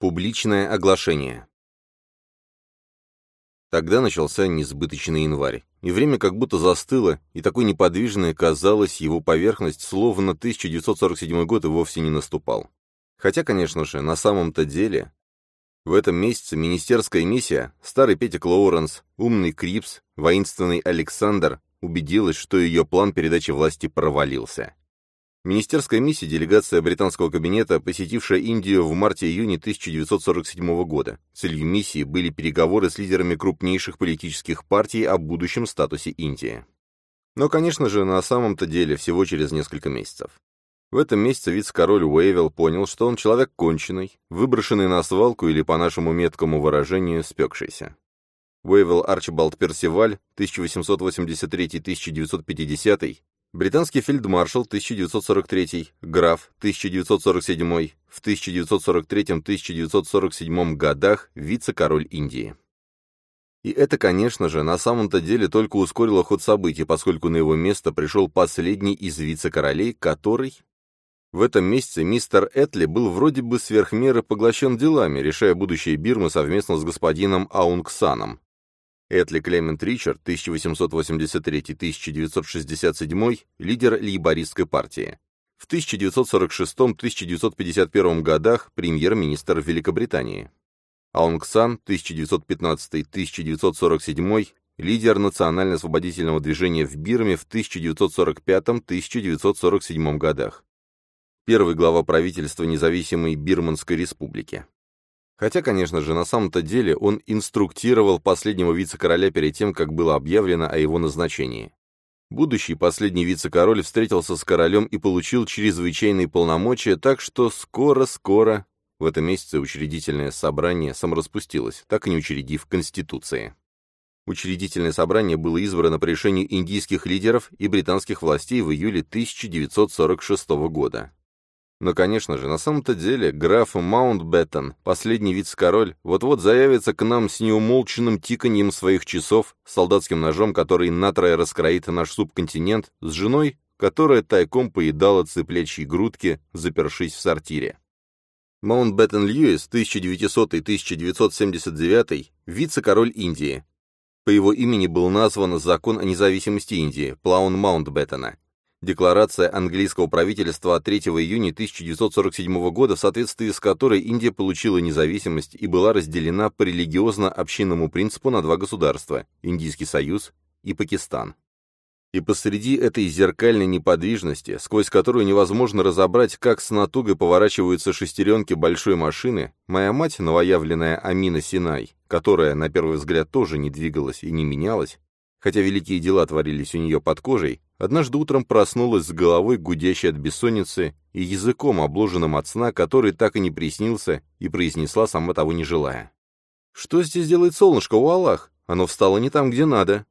Публичное оглашение. Тогда начался несбыточный январь, и время как будто застыло, и такой неподвижной казалась его поверхность, словно 1947 год и вовсе не наступал. Хотя, конечно же, на самом-то деле, в этом месяце министерская миссия, старый Петя Клоуренс, умный Крипс, воинственный Александр, убедилась, что ее план передачи власти провалился. Министерская миссия, делегация британского кабинета, посетившая Индию в марте-июне 1947 года. Целью миссии были переговоры с лидерами крупнейших политических партий о будущем статусе Индии. Но, конечно же, на самом-то деле всего через несколько месяцев. В этом месяце вице-король Уэйвелл понял, что он человек конченый, выброшенный на свалку или, по нашему меткому выражению, спекшийся. Уэйвелл Арчибалд Персиваль, 1883-1950, Британский фельдмаршал 1943, граф 1947, в 1943-1947 годах вице-король Индии. И это, конечно же, на самом-то деле только ускорило ход событий, поскольку на его место пришел последний из вице-королей, который... В этом месяце мистер Этли был вроде бы сверх меры поглощен делами, решая будущее Бирмы совместно с господином Аунгсаном, Этли Клемент Ричард, 1883-1967, лидер лейбористской партии. В 1946-1951 годах премьер-министр Великобритании. Аунг Сан, 1915-1947, лидер национально-освободительного движения в Бирме в 1945-1947 годах. Первый глава правительства независимой Бирманской республики. Хотя, конечно же, на самом-то деле он инструктировал последнего вице-короля перед тем, как было объявлено о его назначении. Будущий последний вице-король встретился с королем и получил чрезвычайные полномочия, так что скоро-скоро в этом месяце учредительное собрание самораспустилось, так и не учредив Конституции. Учредительное собрание было избрано по решению индийских лидеров и британских властей в июле 1946 года. Но, конечно же, на самом-то деле граф Маунтбеттен, последний вице-король, вот-вот заявится к нам с неумолчным тиканьем своих часов, солдатским ножом, который натрое раскроит наш субконтинент, с женой, которая тайком поедала цыплячьи грудки, запершись в сортире. Маунтбеттен Льюис, 1900-1979, вице-король Индии. По его имени был назван закон о независимости Индии, План Маунтбеттена, Декларация английского правительства от 3 июня 1947 года, в соответствии с которой Индия получила независимость и была разделена по религиозно-общинному принципу на два государства – Индийский Союз и Пакистан. И посреди этой зеркальной неподвижности, сквозь которую невозможно разобрать, как с натугой поворачиваются шестеренки большой машины, моя мать, новоявленная Амина Синай, которая, на первый взгляд, тоже не двигалась и не менялась, хотя великие дела творились у нее под кожей, однажды утром проснулась с головой, гудящей от бессонницы, и языком, обложенным от сна, который так и не приснился, и произнесла, сама того не желая. «Что здесь делает солнышко, у Аллах? Оно встало не там, где надо».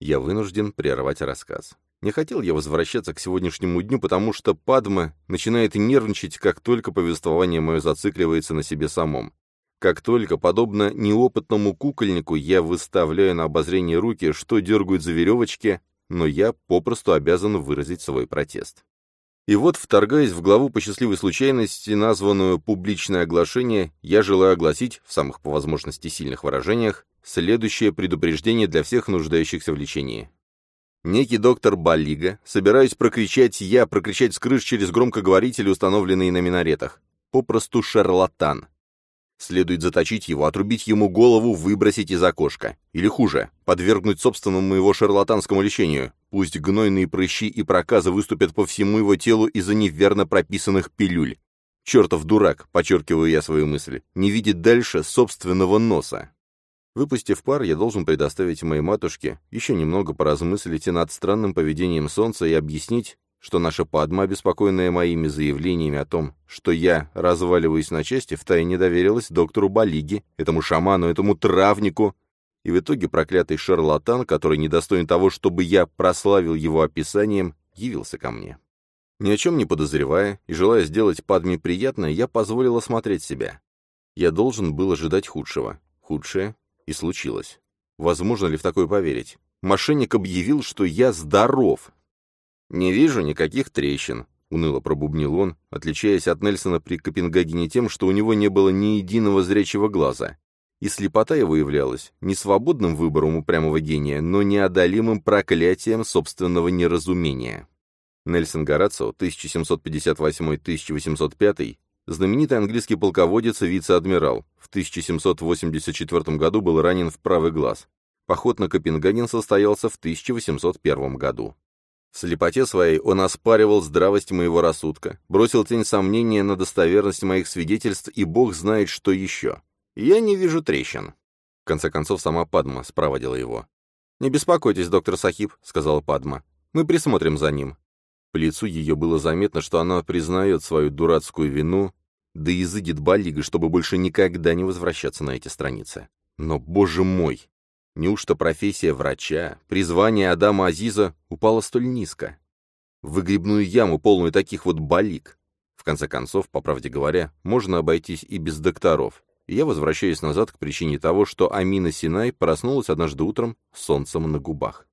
Я вынужден прервать рассказ. Не хотел я возвращаться к сегодняшнему дню, потому что Падма начинает нервничать, как только повествование мое зацикливается на себе самом. Как только, подобно неопытному кукольнику, я выставляю на обозрение руки, что дергают за веревочки, но я попросту обязан выразить свой протест. И вот, вторгаясь в главу по счастливой случайности, названную «Публичное оглашение», я желаю огласить, в самых по возможности сильных выражениях, следующее предупреждение для всех нуждающихся в лечении. Некий доктор Баллига, собираюсь прокричать я, прокричать с крыш через громкоговорители, установленные на минаретах. Попросту шарлатан. Следует заточить его, отрубить ему голову, выбросить из окошка. Или хуже, подвергнуть собственному его шарлатанскому лечению. Пусть гнойные прыщи и проказы выступят по всему его телу из-за неверно прописанных пилюль. Чертов дурак, подчеркиваю я свою мысль, не видит дальше собственного носа. Выпустив пар, я должен предоставить моей матушке еще немного поразмыслить и над странным поведением солнца и объяснить, что наша Падма, обеспокоенная моими заявлениями о том, что я разваливаюсь на части, втайне доверилась доктору Балиги, этому шаману, этому травнику, и в итоге проклятый шарлатан, который недостоин того, чтобы я прославил его описанием, явился ко мне. Ни о чем не подозревая и желая сделать Падме приятное, я позволил осмотреть себя. Я должен был ожидать худшего. Худшее и случилось. Возможно ли в такое поверить? Мошенник объявил, что я здоров, «Не вижу никаких трещин», уныло пробубнил он, отличаясь от Нельсона при Копенгагене тем, что у него не было ни единого зрячего глаза. И слепота его являлась не свободным выбором упрямого гения, но неодолимым проклятием собственного неразумения. Нельсон Горацио, 1758-1805, знаменитый английский полководец и вице-адмирал, в 1784 году был ранен в правый глаз. Поход на Копенгаген состоялся в 1801 году. В слепоте своей он оспаривал здравость моего рассудка, бросил тень сомнения на достоверность моих свидетельств, и бог знает, что еще. Я не вижу трещин. В конце концов, сама Падма спроводила его. «Не беспокойтесь, доктор Сахиб», — сказала Падма. «Мы присмотрим за ним. По лицу ее было заметно, что она признает свою дурацкую вину, да изыдет Баллига, чтобы больше никогда не возвращаться на эти страницы. Но, боже мой! Неужто профессия врача, призвание Адама Азиза упала столь низко? Выгребную яму, полную таких вот балик. В конце концов, по правде говоря, можно обойтись и без докторов. Я возвращаюсь назад к причине того, что Амина Синай проснулась однажды утром с солнцем на губах.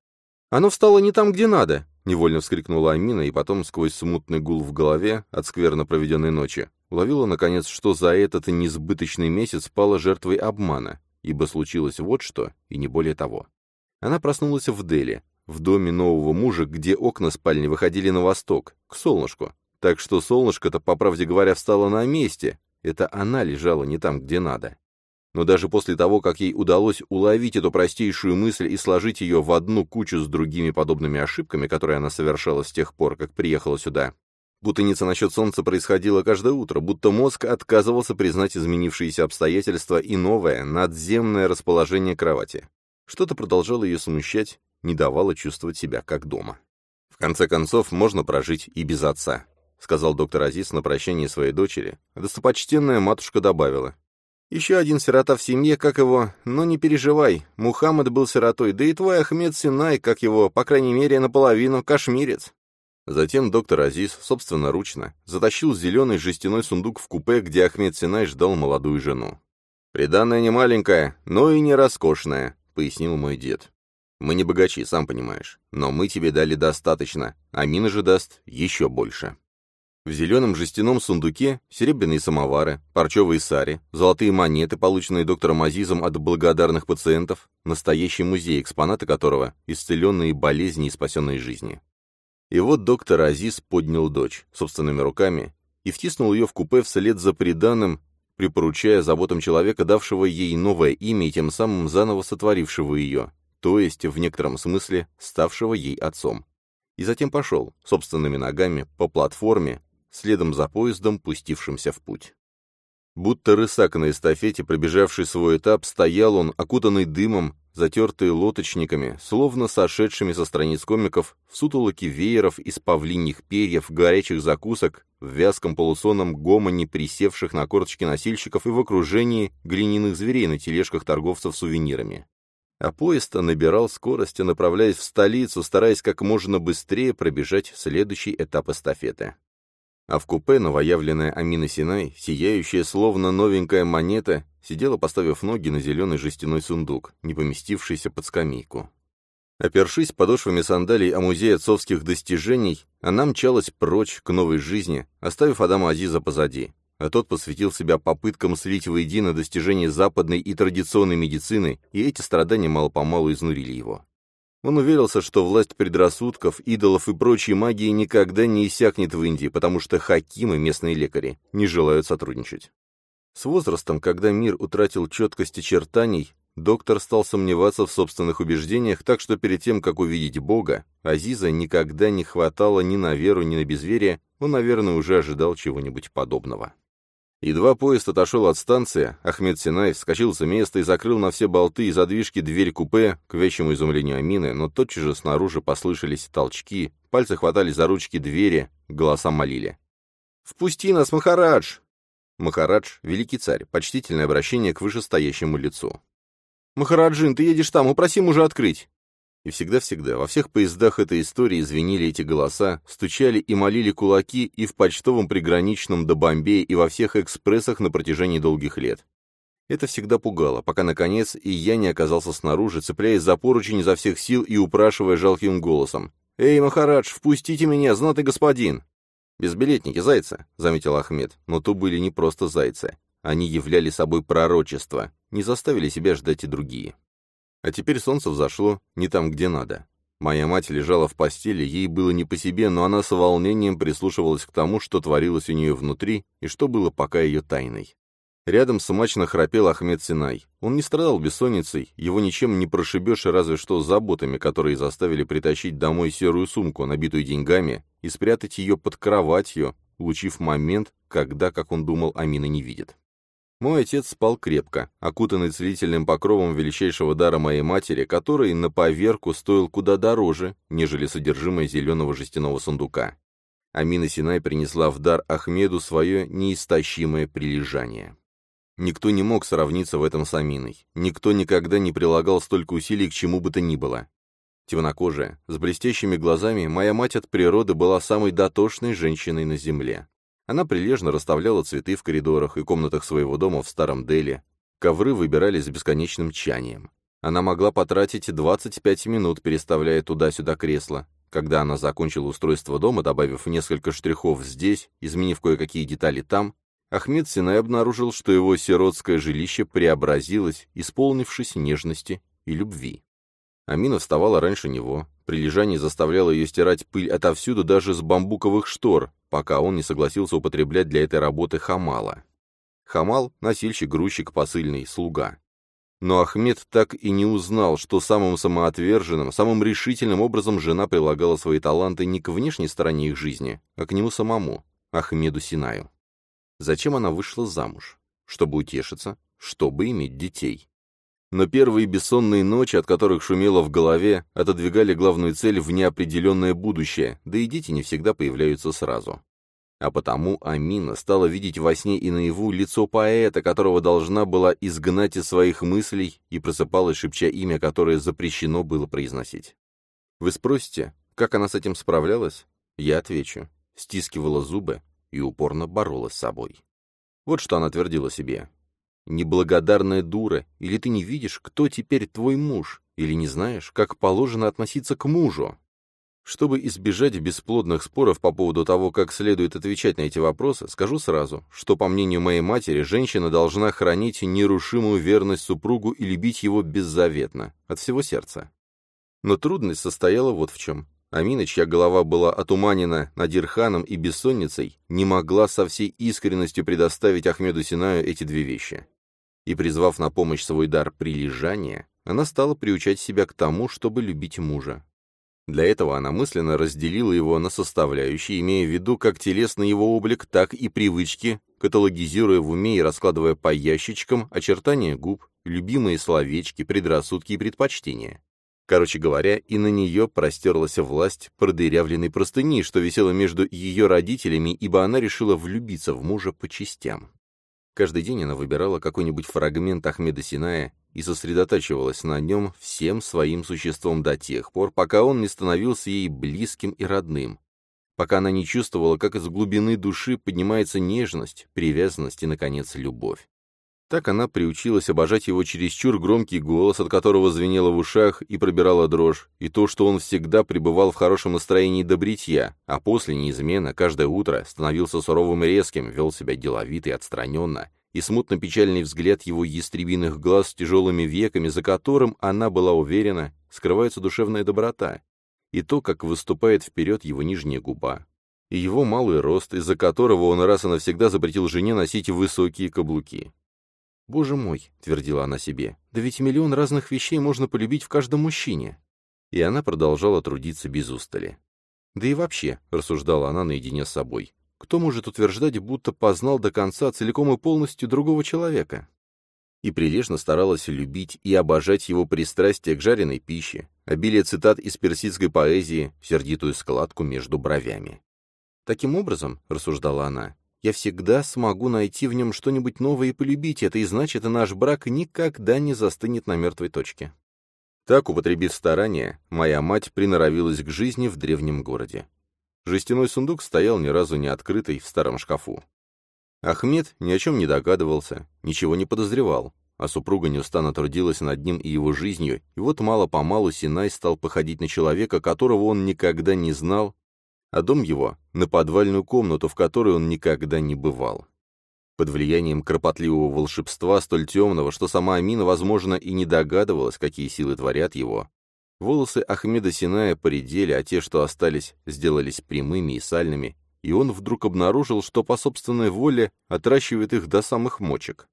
«Оно встало не там, где надо!» Невольно вскрикнула Амина, и потом, сквозь смутный гул в голове от скверно проведенной ночи, уловила, наконец, что за этот несбыточный месяц пала жертвой обмана, ибо случилось вот что, и не более того. Она проснулась в Дели, в доме нового мужа, где окна спальни выходили на восток, к солнышку. Так что солнышко-то, по правде говоря, встало на месте. Это она лежала не там, где надо. Но даже после того, как ей удалось уловить эту простейшую мысль и сложить ее в одну кучу с другими подобными ошибками, которые она совершала с тех пор, как приехала сюда, Путаница насчет солнца происходила каждое утро, будто мозг отказывался признать изменившиеся обстоятельства и новое, надземное расположение кровати. Что-то продолжало ее смущать, не давало чувствовать себя как дома. «В конце концов, можно прожить и без отца», — сказал доктор Азиз на прощание своей дочери. Достопочтенная матушка добавила. Еще один сирота в семье, как его, но не переживай, Мухаммад был сиротой, да и твой Ахмед Синай, как его, по крайней мере, наполовину, кашмирец. Затем доктор Азиз собственноручно затащил зеленый жестяной сундук в купе, где Ахмед Синай ждал молодую жену. «Приданное не маленькое, но и не роскошное», — пояснил мой дед. «Мы не богачи, сам понимаешь, но мы тебе дали достаточно, а Мина же даст еще больше». В зеленом жестяном сундуке серебряные самовары, парчевые сари, золотые монеты, полученные доктором Азизом от благодарных пациентов, настоящий музей, экспонаты которого – исцеленные болезни и спасенные жизни. И вот доктор Азиз поднял дочь собственными руками и втиснул ее в купе вслед за приданным, припоручая заботам человека, давшего ей новое имя и тем самым заново сотворившего ее, то есть, в некотором смысле, ставшего ей отцом. И затем пошел, собственными ногами, по платформе, следом за поездом, пустившимся в путь. Будто рысак на эстафете, пробежавший свой этап, стоял он, окутанный дымом, затертый лоточниками, словно сошедшими со страниц комиков, в сутолоке вееров из павлиньих перьев, горячих закусок, в вязком полусонном гомоне присевших на корточки носильщиков и в окружении глиняных зверей на тележках торговцев сувенирами. А поезд набирал скорость, направляясь в столицу, стараясь как можно быстрее пробежать следующий этап эстафеты. А в купе новоявленная Амина Синай, сияющая словно новенькая монета, сидела, поставив ноги на зеленый жестяной сундук, не поместившийся под скамейку. Опершись подошвами сандалий о музее отцовских достижений, она мчалась прочь к новой жизни, оставив Адама Азиза позади, а тот посвятил себя попыткам слить воедино достижения западной и традиционной медицины, и эти страдания мало-помалу изнурили его. Он уверился, что власть предрассудков, идолов и прочей магии никогда не иссякнет в Индии, потому что хакимы, местные лекари, не желают сотрудничать. С возрастом, когда мир утратил четкость очертаний, доктор стал сомневаться в собственных убеждениях, так что перед тем, как увидеть Бога, Азиза никогда не хватало ни на веру, ни на безверие, он, наверное, уже ожидал чего-нибудь подобного. Едва поезд отошел от станции, Ахмед Синай вскочил с места и закрыл на все болты и задвижки дверь купе, к вещему изумлению Амины, но тотчас же снаружи послышались толчки, пальцы хватали за ручки двери, голоса молили. «Впусти нас, Махарадж!» Махарадж — великий царь, почтительное обращение к вышестоящему лицу. «Махараджин, ты едешь там, упроси мужа открыть!» И всегда-всегда во всех поездах этой истории звенели эти голоса, стучали и молили кулаки и в почтовом приграничном до Бомбея, и во всех экспрессах на протяжении долгих лет. Это всегда пугало, пока, наконец, и я не оказался снаружи, цепляясь за поручень изо всех сил и упрашивая жалким голосом. «Эй, Махарадж, впустите меня, знатый господин!» «Безбилетники, зайцы», — заметил Ахмед, но то были не просто зайцы. Они являли собой пророчество, не заставили себя ждать и другие. А теперь солнце взошло не там, где надо. Моя мать лежала в постели, ей было не по себе, но она с волнением прислушивалась к тому, что творилось у нее внутри и что было пока ее тайной. Рядом смачно храпел Ахмед Синай. Он не страдал бессонницей, его ничем не прошибешь, разве что заботами, которые заставили притащить домой серую сумку, набитую деньгами, и спрятать ее под кроватью, улучив момент, когда, как он думал, Амина не видит. Мой отец спал крепко, окутанный целительным покровом величайшего дара моей матери, который на поверку стоил куда дороже, нежели содержимое зеленого жестяного сундука. Амина Синай принесла в дар Ахмеду свое неистощимое прилежание. Никто не мог сравниться в этом с Аминой. Никто никогда не прилагал столько усилий к чему бы то ни было. Темнокожая, с блестящими глазами, моя мать от природы была самой дотошной женщиной на земле. Она прилежно расставляла цветы в коридорах и комнатах своего дома в Старом Дели. Ковры выбирали с бесконечным тчанием. Она могла потратить 25 минут, переставляя туда-сюда кресло. Когда она закончила устройство дома, добавив несколько штрихов здесь, изменив кое-какие детали там, Ахмед Синай обнаружил, что его сиротское жилище преобразилось, исполнившись нежности и любви. Амина вставала раньше него, прилежание заставляло ее стирать пыль отовсюду, даже с бамбуковых штор, пока он не согласился употреблять для этой работы хамала. Хамал — носильщик, грузчик, посыльный, слуга. Но Ахмед так и не узнал, что самым самоотверженным, самым решительным образом жена прилагала свои таланты не к внешней стороне их жизни, а к нему самому, Ахмеду Синаю. Зачем она вышла замуж? Чтобы утешиться, чтобы иметь детей. Но первые бессонные ночи, от которых шумело в голове, отодвигали главную цель в неопределенное будущее, да и дети не всегда появляются сразу. А потому Амина стала видеть во сне и наяву лицо поэта, которого должна была изгнать из своих мыслей, и просыпалась, шепча имя, которое запрещено было произносить. Вы спросите, как она с этим справлялась? Я отвечу. Стискивала зубы и упорно боролась с собой. Вот что она твердила себе. Неблагодарная дура, или ты не видишь, кто теперь твой муж, или не знаешь, как положено относиться к мужу? Чтобы избежать бесплодных споров по поводу того, как следует отвечать на эти вопросы, скажу сразу, что, по мнению моей матери, женщина должна хранить нерушимую верность супругу и любить его беззаветно, от всего сердца. Но трудность состояла вот в чем. Амина, чья голова была отуманена Надирханом и бессонницей, не могла со всей искренностью предоставить Ахмеду Синаю эти две вещи и, призвав на помощь свой дар прилежания, она стала приучать себя к тому, чтобы любить мужа. Для этого она мысленно разделила его на составляющие, имея в виду как телесный его облик, так и привычки, каталогизируя в уме и раскладывая по ящичкам очертания губ, любимые словечки, предрассудки и предпочтения. Короче говоря, и на нее простерлась власть продырявленной простыни, что висела между ее родителями, ибо она решила влюбиться в мужа по частям. Каждый день она выбирала какой-нибудь фрагмент Ахмеда Синая и сосредотачивалась на нем всем своим существом до тех пор, пока он не становился ей близким и родным, пока она не чувствовала, как из глубины души поднимается нежность, привязанность и, наконец, любовь. Так она приучилась обожать его чересчур громкий голос, от которого звенело в ушах и пробирала дрожь, и то, что он всегда пребывал в хорошем настроении до бритья, а после неизменно, каждое утро, становился суровым и резким, вел себя деловито и отстраненно, и смутно-печальный взгляд его ястребиных глаз с тяжелыми веками, за которым, она была уверена, скрывается душевная доброта, и то, как выступает вперед его нижняя губа, и его малый рост, из-за которого он раз и навсегда запретил жене носить высокие каблуки. «Боже мой», — твердила она себе, — «да ведь миллион разных вещей можно полюбить в каждом мужчине». И она продолжала трудиться без устали. «Да и вообще», — рассуждала она наедине с собой, — «кто может утверждать, будто познал до конца целиком и полностью другого человека?» И прилежно старалась любить и обожать его пристрастие к жареной пище, обилие цитат из персидской поэзии, сердитую складку между бровями. «Таким образом», — рассуждала она, я всегда смогу найти в нем что-нибудь новое и полюбить это, и значит, наш брак никогда не застынет на мертвой точке. Так, употребив старания, моя мать приноровилась к жизни в древнем городе. Жестяной сундук стоял ни разу не открытый в старом шкафу. Ахмед ни о чем не догадывался, ничего не подозревал, а супруга неустанно трудилась над ним и его жизнью, и вот мало-помалу Синай стал походить на человека, которого он никогда не знал а дом его — на подвальную комнату, в которой он никогда не бывал. Под влиянием кропотливого волшебства, столь темного, что сама Амина, возможно, и не догадывалась, какие силы творят его, волосы Ахмеда Синая поредели, а те, что остались, сделались прямыми и сальными, и он вдруг обнаружил, что по собственной воле отращивает их до самых мочек.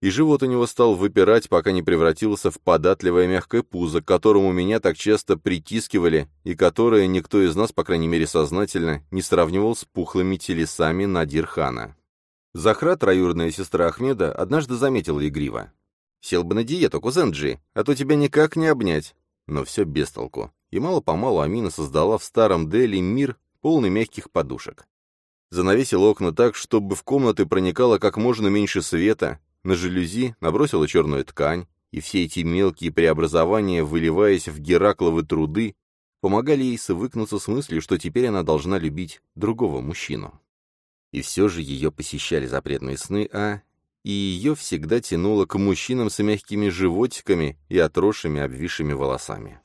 И живот у него стал выпирать, пока не превратился в податливое мягкое пузо, к которому меня так часто притискивали, и которое никто из нас, по крайней мере сознательно, не сравнивал с пухлыми телесами Надирхана. Захра, троюродная сестра Ахмеда, однажды заметила игриво. «Сел бы на диету, кузен Джи, а то тебя никак не обнять». Но все без толку. И мало-помалу Амина создала в старом Дели мир, полный мягких подушек. Занавесила окна так, чтобы в комнаты проникало как можно меньше света, на жалюзи набросила черную ткань, и все эти мелкие преобразования, выливаясь в Геракловы труды, помогали ей свыкнуться с мыслью, что теперь она должна любить другого мужчину. И все же ее посещали запретные сны, а и ее всегда тянуло к мужчинам с мягкими животиками и отросшими обвисшими волосами.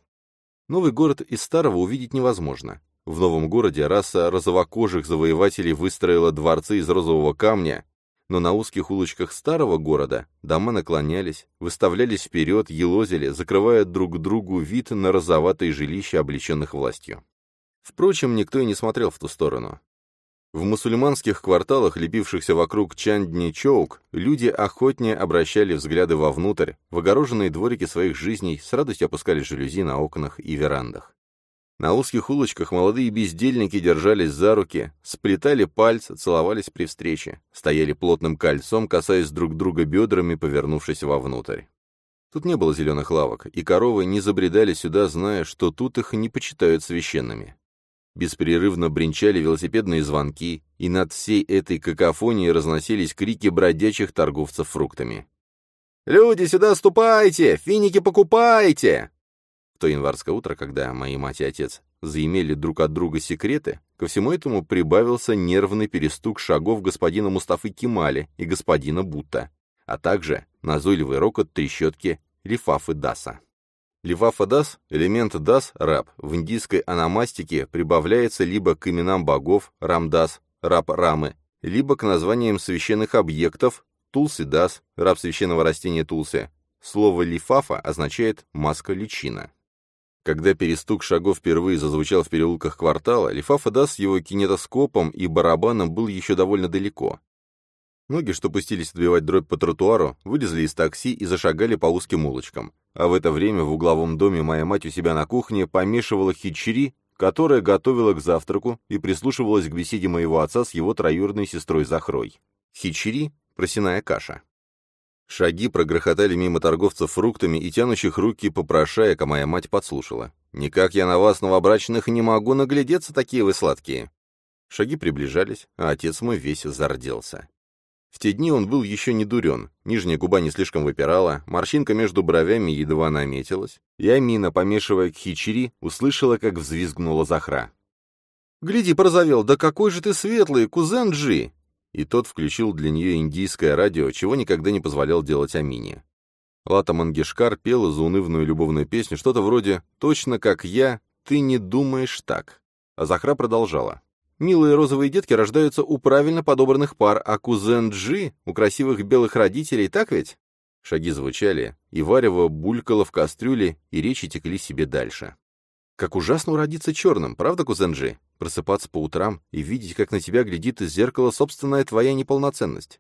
Новый город из старого увидеть невозможно. В новом городе раса розовокожих завоевателей выстроила дворцы из розового камня, но на узких улочках старого города дома наклонялись, выставлялись вперед, елозили, закрывая друг другу вид на розоватые жилища, облеченных властью. Впрочем, никто и не смотрел в ту сторону. В мусульманских кварталах, лепившихся вокруг Чандни-Чоук, люди охотнее обращали взгляды вовнутрь, в огороженные дворики своих жизней с радостью опускали жалюзи на окнах и верандах. На узких улочках молодые бездельники держались за руки, сплетали пальцы, целовались при встрече, стояли плотным кольцом, касаясь друг друга бедрами, повернувшись вовнутрь. Тут не было зеленых лавок, и коровы не забредали сюда, зная, что тут их не почитают священными. Беспрерывно бренчали велосипедные звонки, и над всей этой какофонией разносились крики бродячих торговцев фруктами. «Люди, сюда ступайте! Финики покупайте!» В то январское утро, когда мои мать и отец заимели друг от друга секреты, ко всему этому прибавился нервный перестук шагов господина Мустафы Кемали и господина Бутта, а также назойливый рокот трещотки Лифафы Даса. Лифафа Дас, элемент Дас, раб, в индийской аномастике прибавляется либо к именам богов, Рамдас, раб Рамы, либо к названиям священных объектов, Тулси Дас, раб священного растения Тулси. Слово лифафа означает «маска-личина». Когда перестук шагов впервые зазвучал в переулках квартала, Лифафа с его кинетоскопом и барабаном был еще довольно далеко. Ноги, что пустились отбивать дробь по тротуару, вылезли из такси и зашагали по узким улочкам. А в это время в угловом доме моя мать у себя на кухне помешивала хичери, которая готовила к завтраку и прислушивалась к беседе моего отца с его троюродной сестрой Захрой. Хичери — просяная каша. Шаги прогрохотали мимо торговцев фруктами и тянущих руки попрошаек, а моя мать подслушала. «Никак я на вас, новобрачных, не могу наглядеться, такие вы сладкие». Шаги приближались, а отец мой весь зарделся. В те дни он был еще не дурен, нижняя губа не слишком выпирала, морщинка между бровями едва наметилась, и Амина, помешивая к хичери, услышала, как взвизгнула Захра. «Гляди, порозовел, да какой же ты светлый, кузен Джи! И тот включил для нее индийское радио, чего никогда не позволял делать Амине. Лата Мангешкар пела заунывную любовную песню, что-то вроде «Точно как я, ты не думаешь так». А Захра продолжала. «Милые розовые детки рождаются у правильно подобранных пар, а кузен Джи у красивых белых родителей, так ведь?» Шаги звучали, и варево булькало в кастрюле, и речи текли себе дальше. «Как ужасно уродиться черным, правда, кузен Джи? Просыпаться по утрам и видеть, как на тебя глядит из зеркала собственная твоя неполноценность.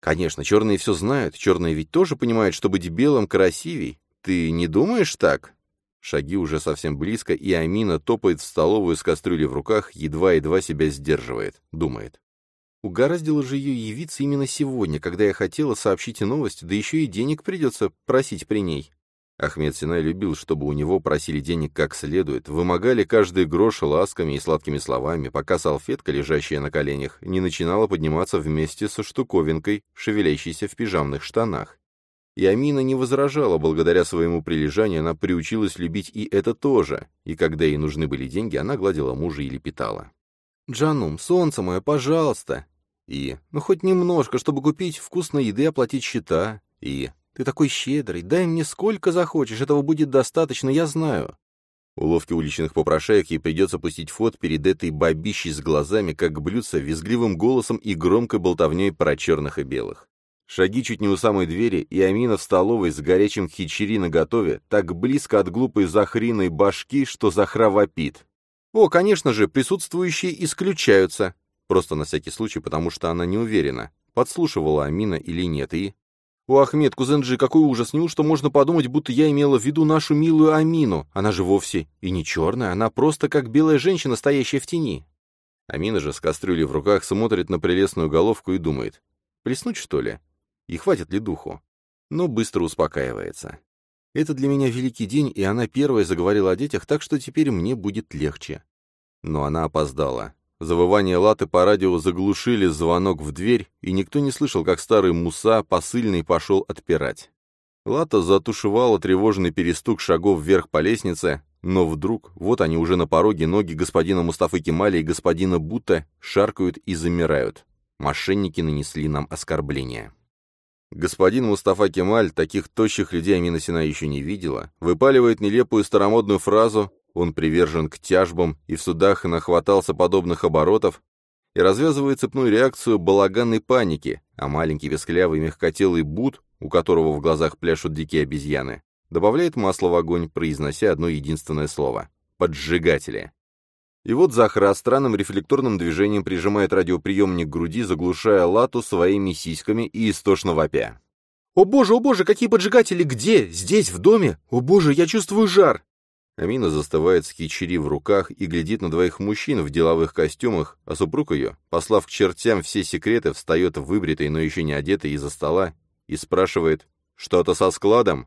Конечно, черные все знают, черные ведь тоже понимают, что быть белым красивей. Ты не думаешь так? Шаги уже совсем близко, и Амина топает в столовую с кастрюлей в руках, едва-едва себя сдерживает, думает. Угораздило же ее явиться именно сегодня, когда я хотела сообщить новость, да еще и денег придется просить при ней. Ахмед Синай любил, чтобы у него просили денег как следует, вымогали каждый грош ласками и сладкими словами, пока салфетка, лежащая на коленях, не начинала подниматься вместе со штуковинкой, шевелящейся в пижамных штанах. И Амина не возражала, благодаря своему прилежанию она приучилась любить и это тоже, и когда ей нужны были деньги, она гладила мужа или питала. «Джанум, солнце мое, пожалуйста!» И «Ну, хоть немножко, чтобы купить вкусной еды и оплатить счета!» И ты такой щедрый, дай мне сколько захочешь, этого будет достаточно, я знаю. Уловки уличных попрошаек ей придется пустить фот перед этой бабищей с глазами, как блюдца, визгливым голосом и громкой болтовней про черных и белых. Шаги чуть не у самой двери, и Амина в столовой с горячим хичери наготове, так близко от глупой захриной башки, что захра вопит. О, конечно же, присутствующие исключаются. Просто на всякий случай, потому что она не уверена, подслушивала Амина или нет, и... «О, Ахмед, кузенджи, какой ужас! Неужто можно подумать, будто я имела в виду нашу милую Амину? Она же вовсе и не черная, она просто как белая женщина, стоящая в тени». Амина же с кастрюлей в руках смотрит на прелестную головку и думает, «Плеснуть, что ли? И хватит ли духу?» Но быстро успокаивается. Это для меня великий день, и она первая заговорила о детях, так что теперь мне будет легче. Но она опоздала. Завывание латы по радио заглушили звонок в дверь, и никто не слышал, как старый Муса посыльный пошел отпирать. Лата затушевала тревожный перестук шагов вверх по лестнице, но вдруг, вот они уже на пороге, ноги господина Мустафы Кемаля и господина Бута шаркают и замирают. Мошенники нанесли нам оскорбление. Господин Мустафа Кемаль, таких тощих людей Амина Сина еще не видела, выпаливает нелепую старомодную фразу он привержен к тяжбам и в судах нахватался подобных оборотов, и развязывает цепную реакцию балаганной паники, а маленький весклявый мягкотелый бут, у которого в глазах пляшут дикие обезьяны, добавляет масло в огонь, произнося одно единственное слово — «поджигатели». И вот Захра странным рефлекторным движением прижимает радиоприемник к груди, заглушая лату своими сиськами и истошно вопя. «О боже, о боже, какие поджигатели! Где? Здесь, в доме? О боже, я чувствую жар!» Амина застывает с в руках и глядит на двоих мужчин в деловых костюмах, а супруг ее, послав к чертям все секреты, встает выбритый, но еще не одетый из-за стола и спрашивает «Что-то со складом?»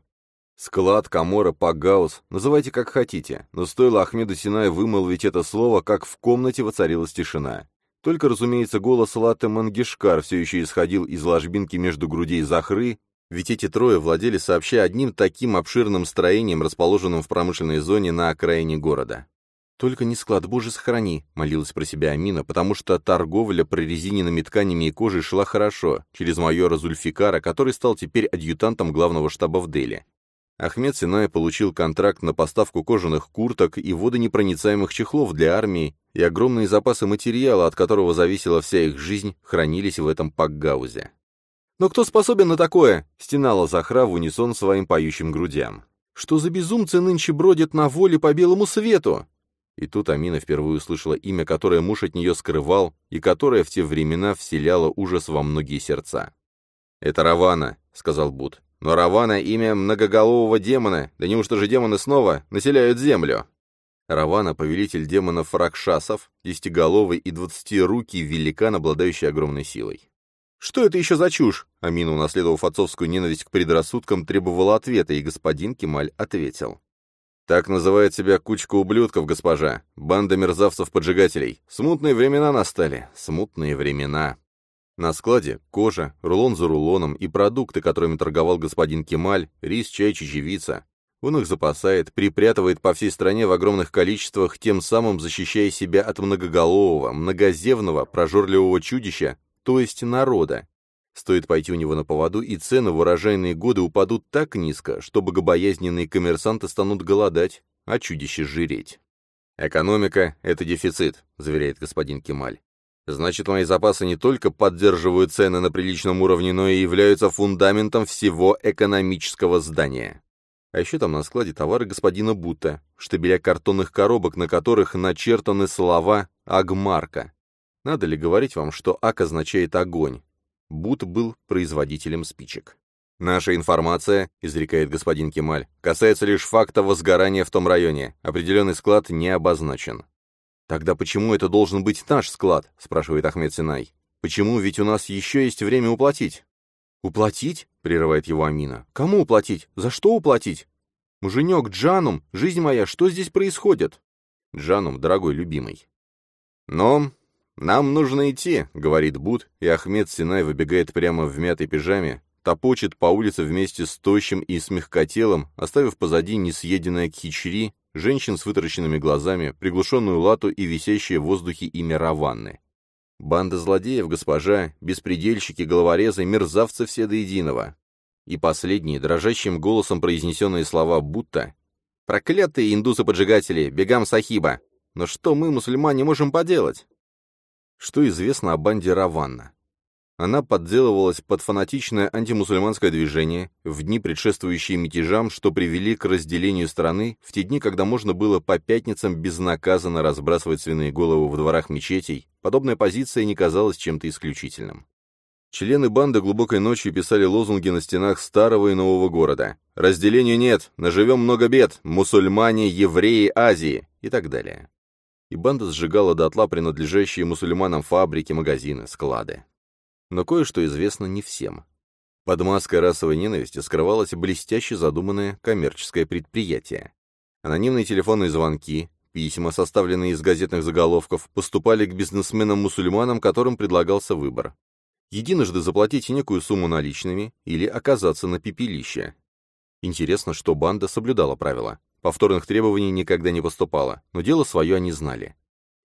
Склад, комора, пагаус, называйте как хотите, но стоило Ахмеду Синаю вымолвить это слово, как в комнате воцарилась тишина. Только, разумеется, голос Латы Мангишкар все еще исходил из ложбинки между грудей Захры, ведь эти трое владели сообща одним таким обширным строением, расположенным в промышленной зоне на окраине города. «Только не склад, боже, сохрани», — молилась про себя Амина, потому что торговля прорезиненными тканями и кожей шла хорошо, через майора Зульфикара, который стал теперь адъютантом главного штаба в Дели. Ахмед Синай получил контракт на поставку кожаных курток и водонепроницаемых чехлов для армии, и огромные запасы материала, от которого зависела вся их жизнь, хранились в этом пакгаузе. «Но кто способен на такое?» — стенала Захра в унисон своим поющим грудям. «Что за безумцы нынче бродят на воле по белому свету?» И тут Амина впервые услышала имя, которое муж от нее скрывал, и которое в те времена вселяло ужас во многие сердца. «Это Равана», — сказал Буд. «Но Равана — имя многоголового демона, да неужто же демоны снова населяют землю?» Равана — повелитель демонов Ракшасов, десятиголовый и двадцатирукий великан, обладающий огромной силой. «Что это еще за чушь?» Амина, унаследовав отцовскую ненависть к предрассудкам, требовала ответа, и господин Кемаль ответил. «Так называет себя кучка ублюдков, госпожа. Банда мерзавцев-поджигателей. Смутные времена настали. Смутные времена». На складе кожа, рулон за рулоном и продукты, которыми торговал господин Кемаль, рис, чай, чечевица. Он их запасает, припрятывает по всей стране в огромных количествах, тем самым защищая себя от многоголового, многозевного, прожорливого чудища, то есть народа. Стоит пойти у него на поводу, и цены в урожайные годы упадут так низко, что богобоязненные коммерсанты станут голодать, а чудище жиреть. «Экономика — это дефицит», — заверяет господин Кемаль. «Значит, мои запасы не только поддерживают цены на приличном уровне, но и являются фундаментом всего экономического здания». А еще там на складе товары господина Бута, штабеля картонных коробок, на которых начертаны слова «Агмарка», надо ли говорить вам, что ак означает огонь? Бут был производителем спичек. «Наша информация», — изрекает господин Кемаль, — «касается лишь факта возгорания в том районе. Определенный склад не обозначен». «Тогда почему это должен быть наш склад?» — спрашивает Ахмед Синай. «Почему? Ведь у нас еще есть время уплатить». «Уплатить?» — прерывает его Амина. «Кому уплатить? За что уплатить?» «Муженек, Джанум, жизнь моя, что здесь происходит?» «Джанум, дорогой любимый». «Но «Нам нужно идти», — говорит Буд, и Ахмед Синай выбегает прямо в мятой пижаме, топочет по улице вместе с тощим и смехкотелым, оставив позади несъеденное кхичри, женщин с вытаращенными глазами, приглушенную лату и висящее в воздухе имя Раванны. Банда злодеев, госпожа, беспредельщики, головорезы, мерзавцы все до единого. И последние, дрожащим голосом произнесенные слова будто Проклятые индусы-поджигатели, бегам сахиба! Но что мы, мусульмане, можем поделать? Что известно о банде Раванна? Она подделывалась под фанатичное антимусульманское движение в дни, предшествующие мятежам, что привели к разделению страны в те дни, когда можно было по пятницам безнаказанно разбрасывать свиные головы в дворах мечетей, подобная позиция не казалась чем-то исключительным. Члены банды глубокой ночью писали лозунги на стенах старого и нового города. «Разделению нет! Наживем много бед! Мусульмане, евреи Азии!» и так далее. И банда сжигала дотла принадлежащие мусульманам фабрики, магазины, склады. Но кое-что известно не всем. Под маской расовой ненависти скрывалось блестяще задуманное коммерческое предприятие. Анонимные телефонные звонки, письма, составленные из газетных заголовков, поступали к бизнесменам-мусульманам, которым предлагался выбор. Единожды заплатить некую сумму наличными или оказаться на пепелище. Интересно, что банда соблюдала правила. Повторных требований никогда не поступало, но дело свое они знали.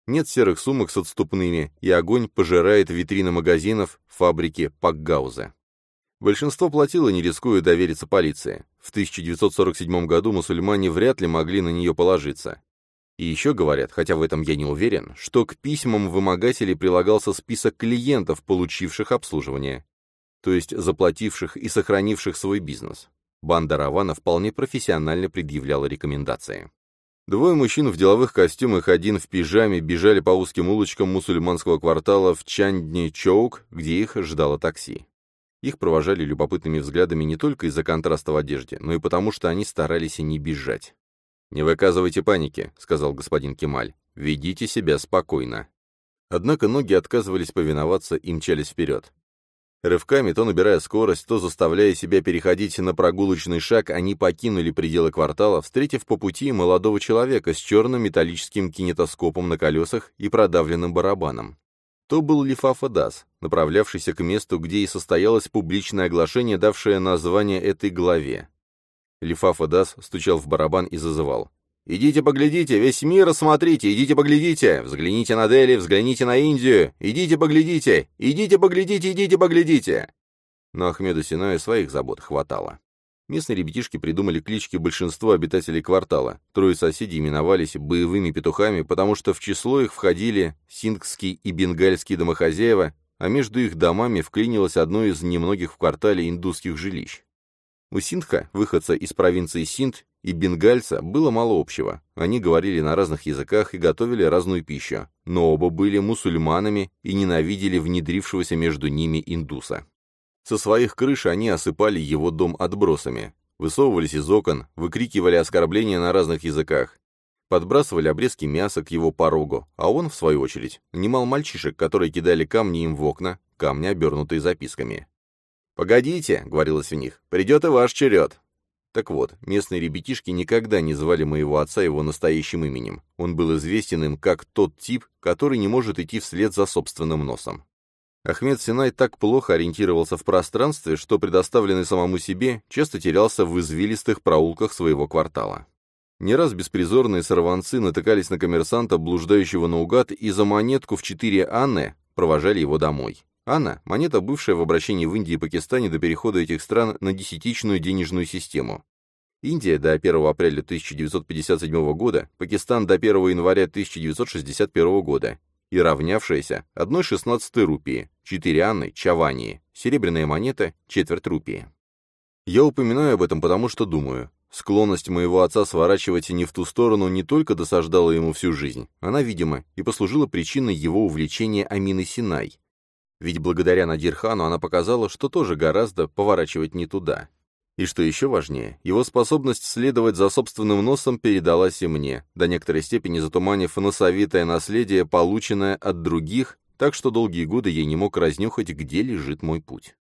Нет серых сумок с отступными, и огонь пожирает витрины магазинов, фабрики, пакгауза. Большинство платило, не рискуя довериться полиции. В 1947 году мусульмане вряд ли могли на нее положиться. И еще говорят, хотя в этом я не уверен, что к письмам вымогателей прилагался список клиентов, получивших обслуживание, то есть заплативших и сохранивших свой бизнес. Банда Равана вполне профессионально предъявляла рекомендации. Двое мужчин в деловых костюмах, один в пижаме, бежали по узким улочкам мусульманского квартала в Чандни-Чоук, где их ждало такси. Их провожали любопытными взглядами не только из-за контраста в одежде, но и потому, что они старались и не бежать. «Не выказывайте паники», — сказал господин Кемаль. «Ведите себя спокойно». Однако ноги отказывались повиноваться и мчались вперед. Рывками, то набирая скорость, то заставляя себя переходить на прогулочный шаг, они покинули пределы квартала, встретив по пути молодого человека с черным металлическим кинетоскопом на колесах и продавленным барабаном. То был Лифафа Дас, направлявшийся к месту, где и состоялось публичное оглашение, давшее название этой главе. Лифафа Дас стучал в барабан и зазывал. «Идите поглядите, весь мир осмотрите, идите поглядите, взгляните на Дели, взгляните на Индию, идите поглядите, идите поглядите, идите поглядите!» Но Ахмеду Синаю своих забот хватало. Местные ребятишки придумали клички большинству обитателей квартала. Трое соседей именовались боевыми петухами, потому что в число их входили сингские и бенгальские домохозяева, а между их домами вклинилось одно из немногих в квартале индусских жилищ. У синдха, выходца из провинции Синд, и бенгальца было мало общего. Они говорили на разных языках и готовили разную пищу, но оба были мусульманами и ненавидели внедрившегося между ними индуса. Со своих крыш они осыпали его дом отбросами, высовывались из окон, выкрикивали оскорбления на разных языках, подбрасывали обрезки мяса к его порогу, а он, в свою очередь, немал мальчишек, которые кидали камни им в окна, камни, обернутые записками. «Погодите», — говорилось в них, — «придет и ваш черед. Так вот, местные ребятишки никогда не звали моего отца его настоящим именем. Он был известен им как тот тип, который не может идти вслед за собственным носом. Ахмед Синай так плохо ориентировался в пространстве, что, предоставленный самому себе, часто терялся в извилистых проулках своего квартала. Не раз беспризорные сорванцы натыкались на коммерсанта, блуждающего наугад, и за монетку в четыре Анны провожали его домой. Анна – монета, бывшая в обращении в Индии и Пакистане до перехода этих стран на десятичную денежную систему. Индия до 1 апреля 1957 года, Пакистан до 1 января 1961 года и равнявшаяся 1,16 рупии, 4 анны, чавании, серебряная монета, четверть рупии. Я упоминаю об этом потому, что думаю, склонность моего отца сворачивать не в ту сторону не только досаждала ему всю жизнь, она, видимо, и послужила причиной его увлечения Аминой Синай, ведь благодаря Надирхану она показала, что тоже гораздо поворачивать не туда. И что еще важнее, его способность следовать за собственным носом передалась и мне, до некоторой степени затуманив носовитое наследие, полученное от других, так что долгие годы я не мог разнюхать, где лежит мой путь.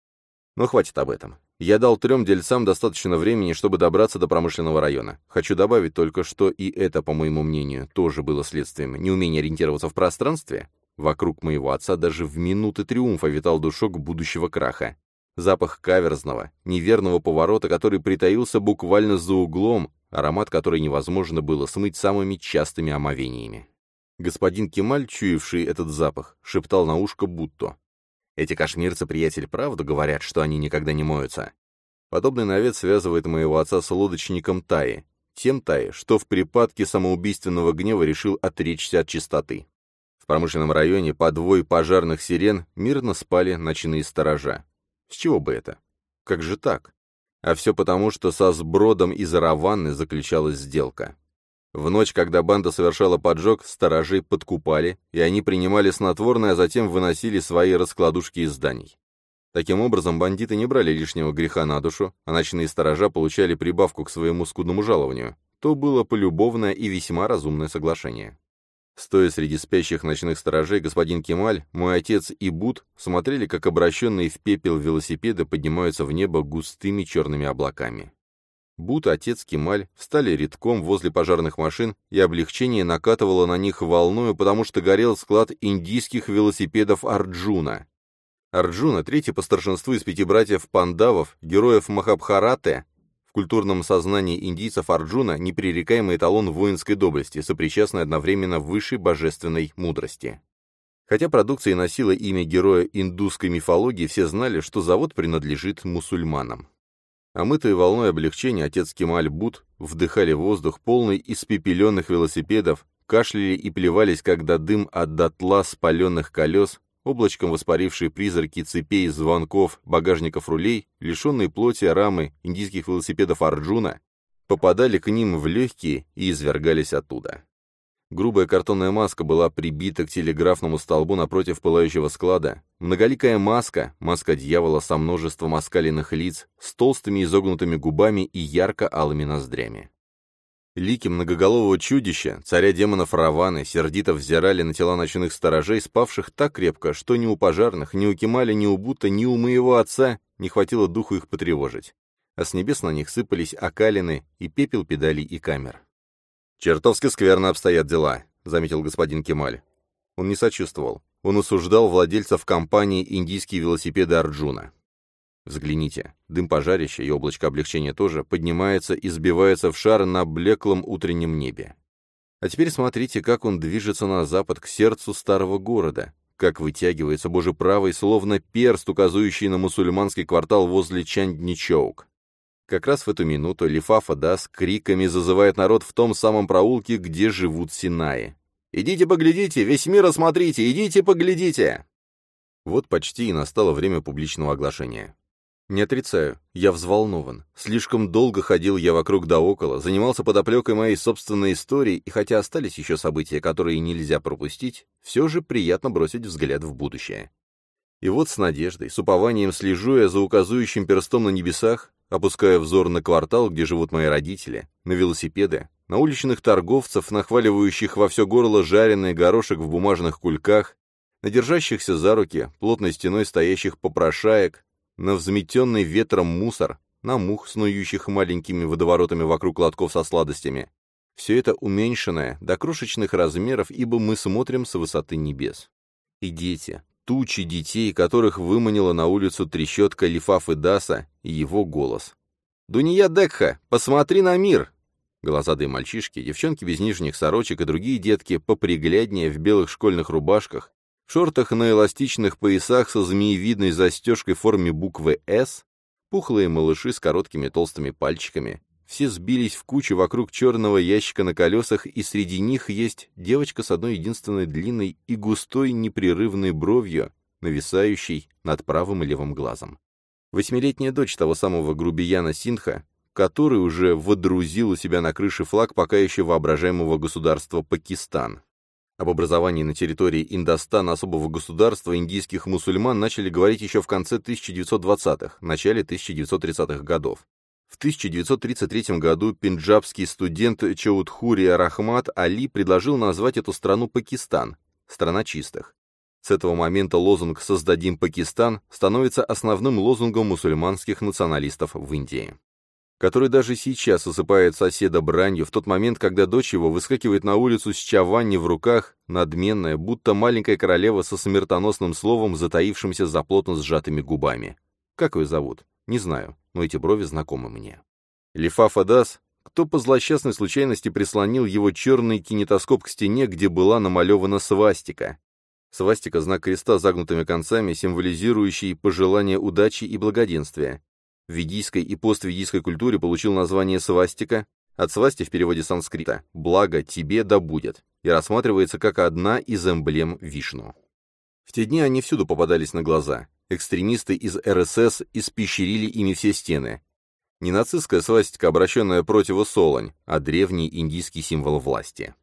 Но хватит об этом. Я дал трем дельцам достаточно времени, чтобы добраться до промышленного района. Хочу добавить только, что и это, по моему мнению, тоже было следствием неумения ориентироваться в пространстве, Вокруг моего отца даже в минуты триумфа витал душок будущего краха. Запах каверзного, неверного поворота, который притаился буквально за углом, аромат, который невозможно было смыть самыми частыми омовениями. Господин Кемаль, чуявший этот запах, шептал на ушко Бутто. «Эти кашмирцы, приятель, правду говорят, что они никогда не моются. Подобный навет связывает моего отца с лодочником Таи. тем Тае, что в припадке самоубийственного гнева решил отречься от чистоты. В промышленном районе подвой пожарных сирен мирно спали ночные сторожа. С чего бы это? Как же так? А все потому, что со сбродом из Раванны заключалась сделка. В ночь, когда банда совершала поджог, сторожей подкупали, и они принимали снотворное, а затем выносили свои раскладушки из зданий. Таким образом, бандиты не брали лишнего греха на душу, а ночные сторожа получали прибавку к своему скудному жалованию. То было полюбовное и весьма разумное соглашение. Стоя среди спящих ночных сторожей, господин Кемаль, мой отец и Бут смотрели, как обращенные в пепел велосипеды поднимаются в небо густыми черными облаками. Бут, отец, Кемаль встали редком возле пожарных машин, и облегчение накатывало на них волною, потому что горел склад индийских велосипедов Арджуна. Арджуна, третий по старшинству из пяти братьев Пандавов, героев Махабхараты, в культурном сознании индийцев Арджуна непререкаемый эталон воинской доблести, сопричастный одновременно высшей божественной мудрости. Хотя продукция носила имя героя индусской мифологии, все знали, что завод принадлежит мусульманам. Омытые волной облегчения отец Кемаль Бут вдыхали воздух, полный испепеленных велосипедов, кашляли и плевались, когда дым от дотла спаленных колес, облачком воспарившие призраки цепей, звонков, багажников рулей, лишенные плоти рамы индийских велосипедов Арджуна, попадали к ним в легкие и извергались оттуда. Грубая картонная маска была прибита к телеграфному столбу напротив пылающего склада. Многоликая маска, маска дьявола со множеством оскаленных лиц, с толстыми изогнутыми губами и ярко-алыми ноздрями. Лики многоголового чудища, царя демонов Раваны, сердито взирали на тела ночных сторожей, спавших так крепко, что ни у пожарных, ни у Кемаля, ни у Бута, ни у моего отца не хватило духу их потревожить. А с небес на них сыпались окалины и пепел педалей и камер. «Чертовски скверно обстоят дела», — заметил господин Кемаль. Он не сочувствовал. Он осуждал владельцев компании «Индийские велосипеды Арджуна». Взгляните, дым пожарища и облачко облегчения тоже поднимается и сбивается в шар на блеклом утреннем небе. А теперь смотрите, как он движется на запад, к сердцу старого города, как вытягивается Боже правый, словно перст, указывающий на мусульманский квартал возле Чандничоук. Как раз в эту минуту Лифафа да с криками зазывает народ в том самом проулке, где живут Синаи. «Идите поглядите, весь мир осмотрите, идите поглядите!» Вот почти и настало время публичного оглашения. Не отрицаю, я взволнован. Слишком долго ходил я вокруг да около, занимался подоплекой моей собственной истории, и хотя остались еще события, которые нельзя пропустить, все же приятно бросить взгляд в будущее. И вот с надеждой, с упованием слежу я за указующим перстом на небесах, опуская взор на квартал, где живут мои родители, на велосипеды, на уличных торговцев, нахваливающих во все горло жареный горошек в бумажных кульках, на держащихся за руки, плотной стеной стоящих попрошаек, на взметенный ветром мусор, на мух, снующих маленькими водоворотами вокруг лотков со сладостями. Все это уменьшенное до крошечных размеров, ибо мы смотрим с высоты небес. И дети, тучи детей, которых выманила на улицу трещотка Лифафы Даса и его голос. «Дуния Декха, посмотри на мир!» Глазадые мальчишки, девчонки без нижних сорочек и другие детки, попригляднее в белых школьных рубашках, шортах на эластичных поясах со змеевидной застежкой в форме буквы «С», пухлые малыши с короткими толстыми пальчиками, все сбились в кучу вокруг черного ящика на колесах, и среди них есть девочка с одной единственной длинной и густой непрерывной бровью, нависающей над правым и левым глазом. Восьмилетняя дочь того самого грубияна Синха, который уже водрузил у себя на крыше флаг пока еще воображаемого государства Пакистан. Об образовании на территории Индостана особого государства индийских мусульман начали говорить еще в конце 1920-х, начале 1930-х годов. В 1933 году пенджабский студент Чаудхури Рахмат Али предложил назвать эту страну Пакистан, страна чистых. С этого момента лозунг «Создадим Пакистан» становится основным лозунгом мусульманских националистов в Индии, который даже сейчас осыпает соседа бранью в тот момент, когда дочь его выскакивает на улицу с чаванни в руках, надменная, будто маленькая королева со смертоносным словом, затаившимся за плотно сжатыми губами. Как ее зовут? Не знаю, но эти брови знакомы мне. Лифафа Дас, кто по злосчастной случайности прислонил его черный кинетоскоп к стене, где была намалевана свастика. Свастика — знак креста с загнутыми концами, символизирующий пожелание удачи и благоденствия. В ведийской и постведийской культуре получил название свастика, От свасти в переводе санскрита «благо тебе да будет» и рассматривается как одна из эмблем Вишну. В те дни они всюду попадались на глаза. Экстремисты из РСС испещерили ими все стены. Не нацистская свастика, обращенная против Солонь, а древний индийский символ власти.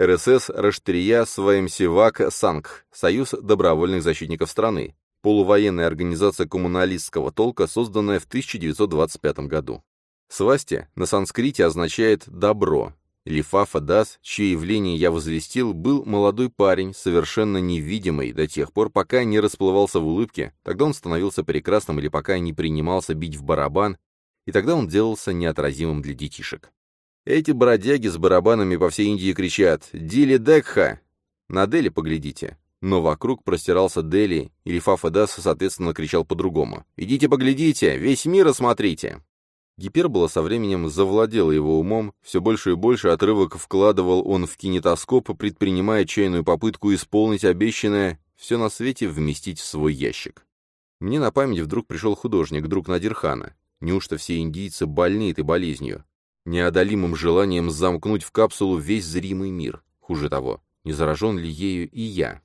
РСС Раштрия Сваемсевак Сангх, Союз добровольных защитников страны, полувоенная организация коммуналистского толка, созданная в 1925 году. Свасти на санскрите означает «добро». Лифафа Дас, чье явление я возвестил, был молодой парень, совершенно невидимый до тех пор, пока не расплывался в улыбке, тогда он становился прекрасным или пока не принимался бить в барабан, и тогда он делался неотразимым для детишек. Эти бродяги с барабанами по всей Индии кричат «Дили Декха!» На Дели поглядите. Но вокруг простирался Дели, и Лифафа Дас, соответственно, кричал по-другому. «Идите поглядите! Весь мир осмотрите!» Гипербола со временем завладела его умом, все больше и больше отрывок вкладывал он в кинетоскоп, предпринимая чайную попытку исполнить обещанное все на свете вместить в свой ящик. Мне на память вдруг пришел художник, друг Надирхана. Неужто все индийцы больны этой болезнью? неодолимым желанием замкнуть в капсулу весь зримый мир. Хуже того, не заражен ли ею и я?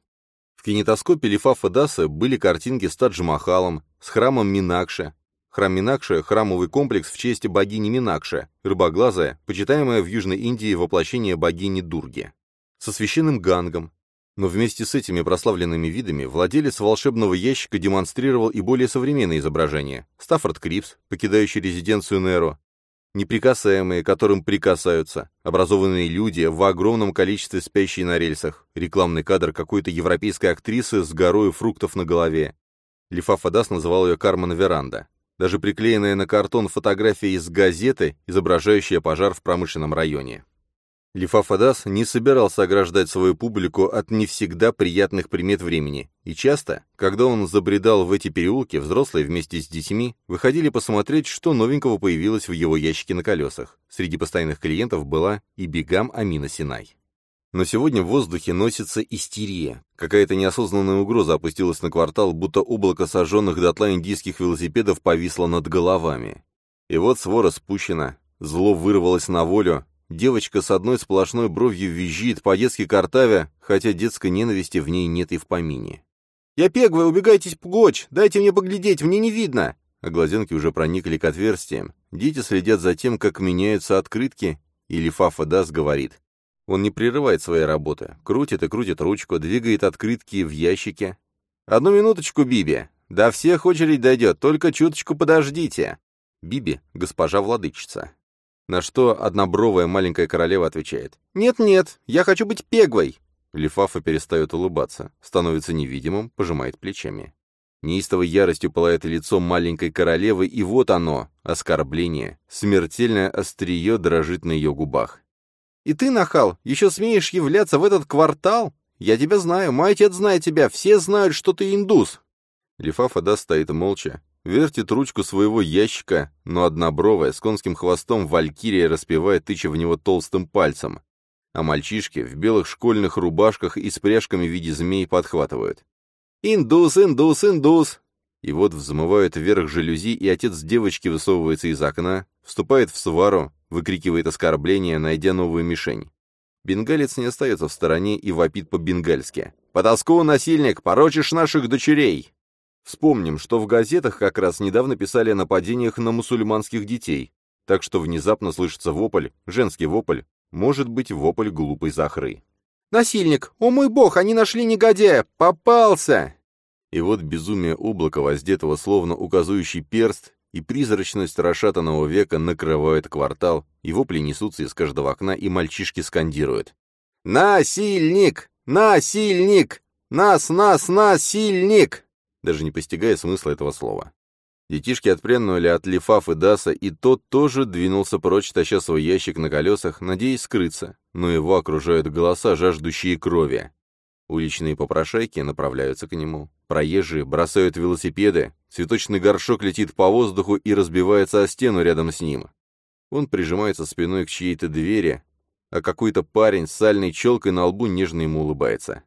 В кинетоскопе Лифафа Даса были картинки с Тадж-Махалом, с храмом Минакши. Храм Минакши – храмовый комплекс в честь богини Минакши, рыбоглазая, почитаемая в Южной Индии воплощение богини Дурги. Со священным Гангом. Но вместе с этими прославленными видами владелец волшебного ящика демонстрировал и более современные изображения. Стаффорд Крипс, покидающий резиденцию Неру, неприкасаемые, которым прикасаются, образованные люди в огромном количестве спящие на рельсах, рекламный кадр какой-то европейской актрисы с горой фруктов на голове. Лифа Фадас называл ее Кармен Веранда. Даже приклеенная на картон фотография из газеты, изображающая пожар в промышленном районе. Лифафадас не собирался ограждать свою публику от не всегда приятных примет времени, и часто, когда он забредал в эти переулки, взрослые вместе с детьми выходили посмотреть, что новенького появилось в его ящике на колесах. Среди постоянных клиентов была и бегам Амина Синай. Но сегодня в воздухе носится истерия. Какая-то неосознанная угроза опустилась на квартал, будто облако сожженных дотла индийских велосипедов повисло над головами. И вот свора спущена, зло вырвалось на волю, Девочка с одной сплошной бровью визжит, по-детски картавя, хотя детской ненависти в ней нет и в помине. «Я пегвая, убегайтесь пгоч! Дайте мне поглядеть, мне не видно!» А глазенки уже проникли к отверстиям. Дети следят за тем, как меняются открытки, или Фафа Дас говорит. Он не прерывает своей работы, крутит и крутит ручку, двигает открытки в ящике. «Одну минуточку, Биби! До всех очередь дойдет, только чуточку подождите!» Биби — госпожа владычица. На что однобровая маленькая королева отвечает. «Нет-нет, я хочу быть пегвой!» Лифафа перестает улыбаться, становится невидимым, пожимает плечами. Неистовой яростью пылает лицо маленькой королевы, и вот оно, оскорбление. Смертельное острие дрожит на ее губах. «И ты, нахал, еще смеешь являться в этот квартал? Я тебя знаю, мой отец знает тебя, все знают, что ты индус!» Лифафа да стоит молча, Вертит ручку своего ящика, но однобровая, с конским хвостом валькирия распевает, тыча в него толстым пальцем. А мальчишки в белых школьных рубашках и с пряжками в виде змей подхватывают. «Индус, индус, индус!» И вот взмывают вверх жалюзи, и отец девочки высовывается из окна, вступает в свару, выкрикивает оскорбление, найдя новую мишень. Бенгалец не остается в стороне и вопит по-бенгальски. «Потаску, насильник, порочишь наших дочерей!» Вспомним, что в газетах как раз недавно писали о нападениях на мусульманских детей, так что внезапно слышится вопль, женский вопль, может быть вопль глупой Захры. «Насильник! О мой бог, они нашли негодяя! Попался!» И вот безумие облака, воздетого словно указующий перст, и призрачность расшатанного века накрывает квартал, и вопли несутся из каждого окна, и мальчишки скандируют. «Насильник! Насильник! Нас, нас, насильник!» Даже не постигая смысла этого слова. Детишки отпрянули от Лифаф и Даса, и тот тоже двинулся прочь, таща свой ящик на колесах, надеясь скрыться, но его окружают голоса, жаждущие крови. Уличные попрошайки направляются к нему. Проезжие бросают велосипеды, цветочный горшок летит по воздуху и разбивается о стену рядом с ним. Он прижимается спиной к чьей-то двери, а какой-то парень с сальной челкой на лбу нежно ему улыбается.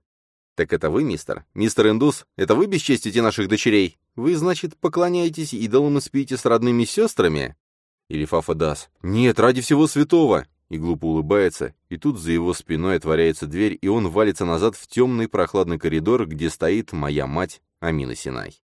«Так это вы, мистер? Мистер Индус, это вы бесчестите наших дочерей? Вы, значит, поклоняетесь идолам и спите с родными сестрами?» Или Фафа Дас. «Нет, ради всего святого!» И глупо улыбается, и тут за его спиной отворяется дверь, и он валится назад в темный прохладный коридор, где стоит моя мать Амина Синай.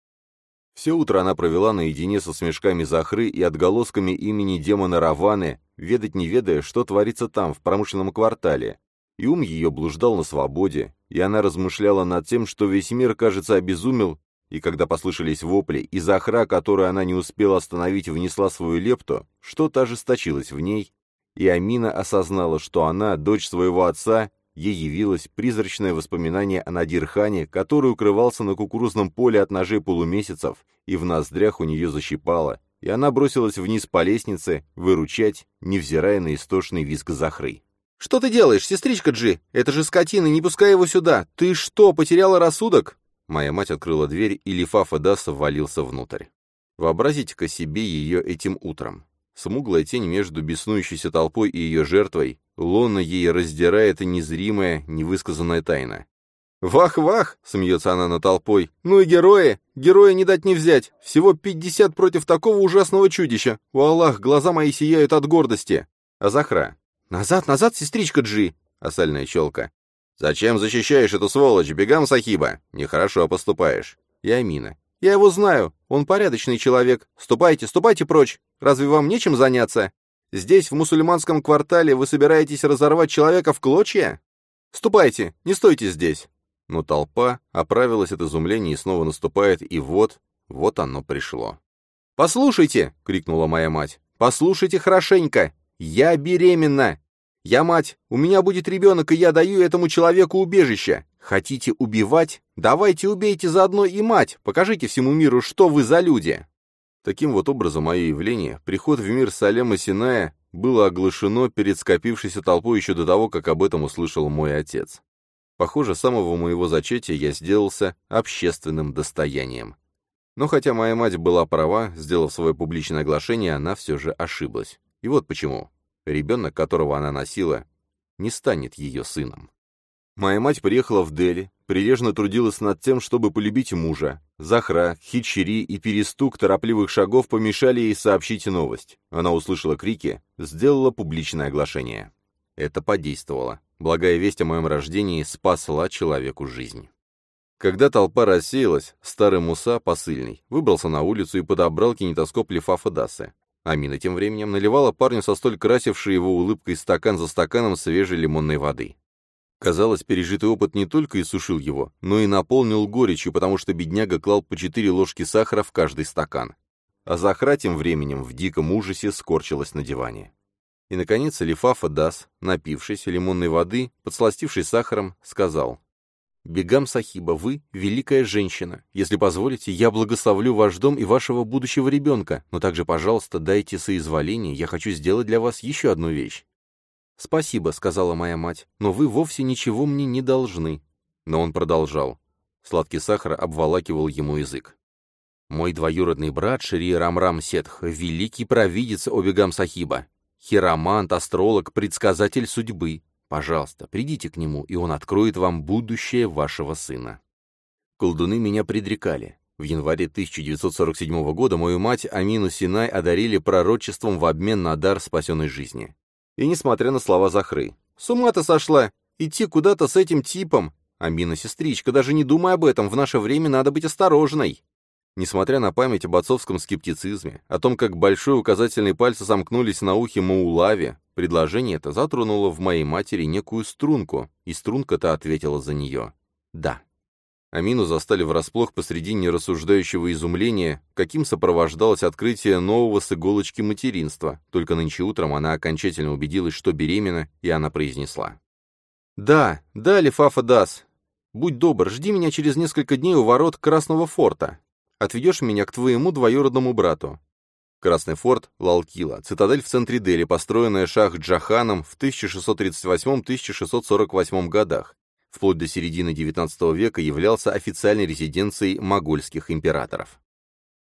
Все утро она провела наедине со смешками Захры и отголосками имени демона Раваны, ведать не ведая, что творится там, в промышленном квартале. И ум ее блуждал на свободе, и она размышляла над тем, что весь мир, кажется, обезумел, и когда послышались вопли, и Захра, которую она не успела остановить, внесла свою лепту, что-то ожесточилось в ней, и Амина осознала, что она, дочь своего отца, ей явилось призрачное воспоминание о Надирхане, который укрывался на кукурузном поле от ножей полумесяцев, и в ноздрях у нее защипало, и она бросилась вниз по лестнице, выручать, невзирая на истошный визг Захры. «Что ты делаешь, сестричка Джи? Это же скотина, не пускай его сюда! Ты что, потеряла рассудок?» Моя мать открыла дверь, и Лифафа Даса ввалился внутрь. Вообразите-ка себе ее этим утром. Смуглая тень между беснующейся толпой и ее жертвой, лона ей раздирает незримая, невысказанная тайна. «Вах-вах!» — смеется она над толпой. «Ну и герои! Героя не дать не взять! Всего пятьдесят против такого ужасного чудища! У Аллах, глаза мои сияют от гордости!» А Захра. «Назад, назад, сестричка Джи!» — осальная челка. «Зачем защищаешь эту сволочь, бегам, Сахиба? Нехорошо поступаешь». И Амина. «Я его знаю, он порядочный человек. Ступайте, ступайте прочь. Разве вам нечем заняться? Здесь, в мусульманском квартале, вы собираетесь разорвать человека в клочья? Ступайте, не стойте здесь». Но толпа оправилась от изумления и снова наступает, и вот, вот оно пришло. «Послушайте!» — крикнула моя мать. «Послушайте хорошенько! Я беременна! Я мать, у меня будет ребенок, и я даю этому человеку убежище. Хотите убивать? Давайте убейте заодно и мать, покажите всему миру, что вы за люди!» Таким вот образом мое явление, приход в мир Салема Синая, было оглашено перед скопившейся толпой еще до того, как об этом услышал мой отец. Похоже, с самого моего зачатия я сделался общественным достоянием. Но хотя моя мать была права, сделав свое публичное оглашение, она все же ошиблась. И вот почему. Ребенок, которого она носила, не станет ее сыном. Моя мать приехала в Дели, прилежно трудилась над тем, чтобы полюбить мужа. Захра, хичери и перестук торопливых шагов помешали ей сообщить новость. Она услышала крики, сделала публичное оглашение. Это подействовало. Благая весть о моем рождении спасла человеку жизнь. Когда толпа рассеялась, старый Муса, посыльный, выбрался на улицу и подобрал кинетоскоп Лефафа Дасы. Амина тем временем наливала парню со столь красившей его улыбкой стакан за стаканом свежей лимонной воды. Казалось, пережитый опыт не только иссушил его, но и наполнил горечью, потому что бедняга клал по четыре ложки сахара в каждый стакан. А Захра тем временем в диком ужасе скорчилась на диване. И, наконец, Лифафа Дас, напившись лимонной воды, подсластившись сахаром, сказал, «Бегам Сахиба, вы — великая женщина. Если позволите, я благословлю ваш дом и вашего будущего ребенка, но также, пожалуйста, дайте соизволение, я хочу сделать для вас еще одну вещь. «Спасибо», — сказала моя мать, — «но вы вовсе ничего мне не должны». Но он продолжал. Сладкий сахар обволакивал ему язык. «Мой двоюродный брат Шри Рамрам Сетх, великий провидец Обегам Сахиба, хиромант, астролог, предсказатель судьбы. Пожалуйста, придите к нему, и он откроет вам будущее вашего сына». Колдуны меня предрекали. В январе 1947 года мою мать Амину Синай одарили пророчеством в обмен на дар спасенной жизни. И несмотря на слова Захры. «С ума ты сошла! Идти куда-то с этим типом! Амина, сестричка, даже не думай об этом, в наше время надо быть осторожной!» Несмотря на память об отцовском скептицизме, о том, как большой указательный пальцы сомкнулись на ухе Маулаве, предложение это затронуло в моей матери некую струнку, и струнка-то ответила за нее. «Да». Амину застали врасплох посреди нерассуждающего изумления, каким сопровождалось открытие нового с иголочки материнства. Только нынче утром она окончательно убедилась, что беременна, и она произнесла. «Да, да, Лефафа Дас. Будь добр, жди меня через несколько дней у ворот Красного форта. Отведешь меня к твоему двоюродному брату». Красный форт Лалкила, цитадель в центре Дели, построенная Шах Джаханом в 1638-1648 годах, вплоть до середины XIX века являлся официальной резиденцией могольских императоров.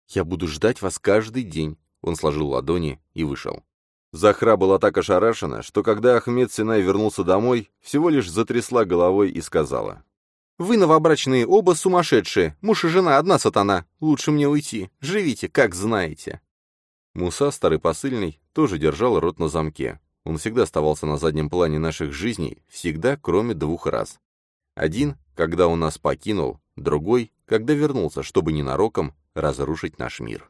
«Я буду ждать вас каждый день», — он сложил ладони и вышел. Захра была так ошарашена, что когда Ахмед Синай вернулся домой, всего лишь затрясла головой и сказала. «Вы, новобрачные, оба сумасшедшие. Муж и жена, одна сатана. Лучше мне уйти. Живите, как знаете». Муса, старый посыльный, тоже держал рот на замке. Он всегда оставался на заднем плане наших жизней, всегда, кроме двух раз. Один, когда он нас покинул, другой, когда вернулся, чтобы ненароком разрушить наш мир.